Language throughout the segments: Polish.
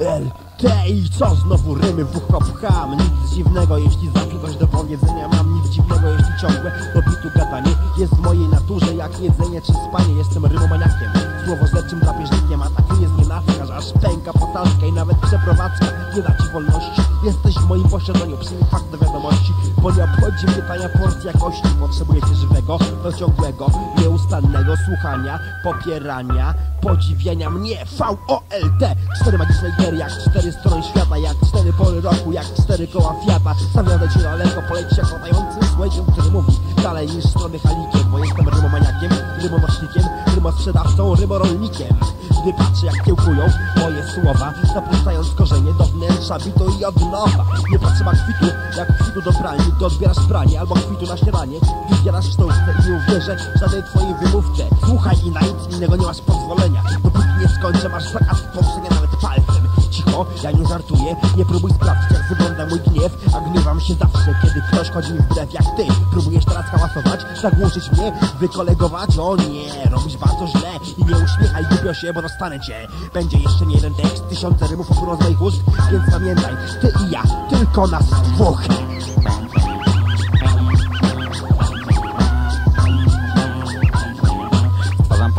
RTI Co znowu rymy w ucho pcham. Nic dziwnego, jeśli za do powiedzenia mam Nic dziwnego, jeśli ciągłe do bitu gadanie Jest w mojej naturze jak jedzenie czy spanie Jestem rymomaniakiem, słowozlepczym drapieżnikiem Atakuję z nienacka, że aż pęka potażka I nawet przeprowadzka. Nie da ci wolności. Jesteś w moim posiadaniu, przyjmij fakt do wiadomości. Bo nie obchodzi mnie tania porcja jakości Potrzebujecie żywego, do ciągłego, nieustannego słuchania Popierania, podziwiania mnie. VOLT Cztery magiczne litery jak cztery strony świata Jak cztery pory roku, jak cztery koła Fiata. Zawiodę ci daleko, poleci jak latający złedziu, który mówi dalej niż strony halikiem Bo jestem rymomaniakiem, rymonośnikiem, rymosprzedawcą, rymorolnikiem Gdy patrzę jak kiełkują moje słowa Zapuszczając korzenie do wnętrza bitu i od nowa. Nie potrzeba kwitu, jak kwitu do pralni Gdy odbierasz pranie albo kwitu na śniadanie Gdy zbierasz sztuczce i nie uwierzę żadnej twojej wymówce. Słuchaj i na nic innego nie masz pozwolenia. Dopóki nie skończę masz zakaz poprzenia nawet palcem. Cicho, ja nie żartuję, nie próbuj sprawdzić jak wygląda gniew A gniewam się zawsze, kiedy ktoś chodzi mi wbrew jak ty. Próbujesz teraz hałasować, zagłuszyć mnie, wykolegować O nie, robisz bardzo źle. I nie uśmiechaj głupio się, bo dostanę cię. Będzie jeszcze nie jeden tekst, tysiące rymów popłyną z moich ust. Więc pamiętaj, ty i ja, tylko nas dwóch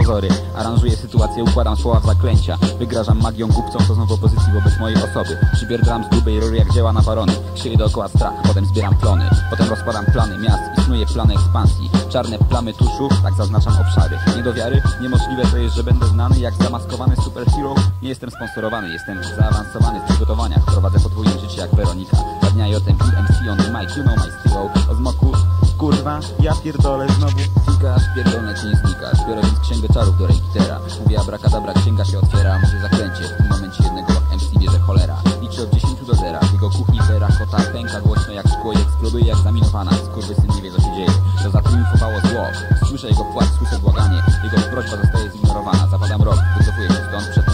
pozory, aranżuję sytuację, układam słowa w zaklęcia. Wygrażam magią głupcą, co znów opozycji wobec mojej osoby. Przybierdzam z grubej rury jak dzieła na warony Sieję dookoła strach, potem zbieram plony. Potem rozkładam plany miast, istnieje plany ekspansji. Czarne plamy tuszu, tak zaznaczam obszary. Nie do wiary, niemożliwe to jest, że będę znany Jak zamaskowany superhero. Nie jestem sponsorowany, jestem zaawansowany w przygotowaniach. Prowadzę podwójne życie jak Weronika. Dnia jotem MC on the mic, you know my stylo O zmoku, kurwa, ja pierdolę znowu. Fikasz, pierdolę ci nie znikasz Biorę więc księgę czarów do Reikitera Mówię abracadabra, księga się otwiera. Mówię zaklęcie, w tym momencie jednego MC bierze cholera. Liczę od 10 do zera. Jego kuchni pera kota pęka głośno jak szkło i eksploduje jak zaminowana. Skurwysyn nie wie co się dzieje. To zatriumfowało zło. Słyszę jego płacz, słyszę błaganie. Jego prośba zostaje zignorowana. Zapadam rok, wycofuję się stąd przed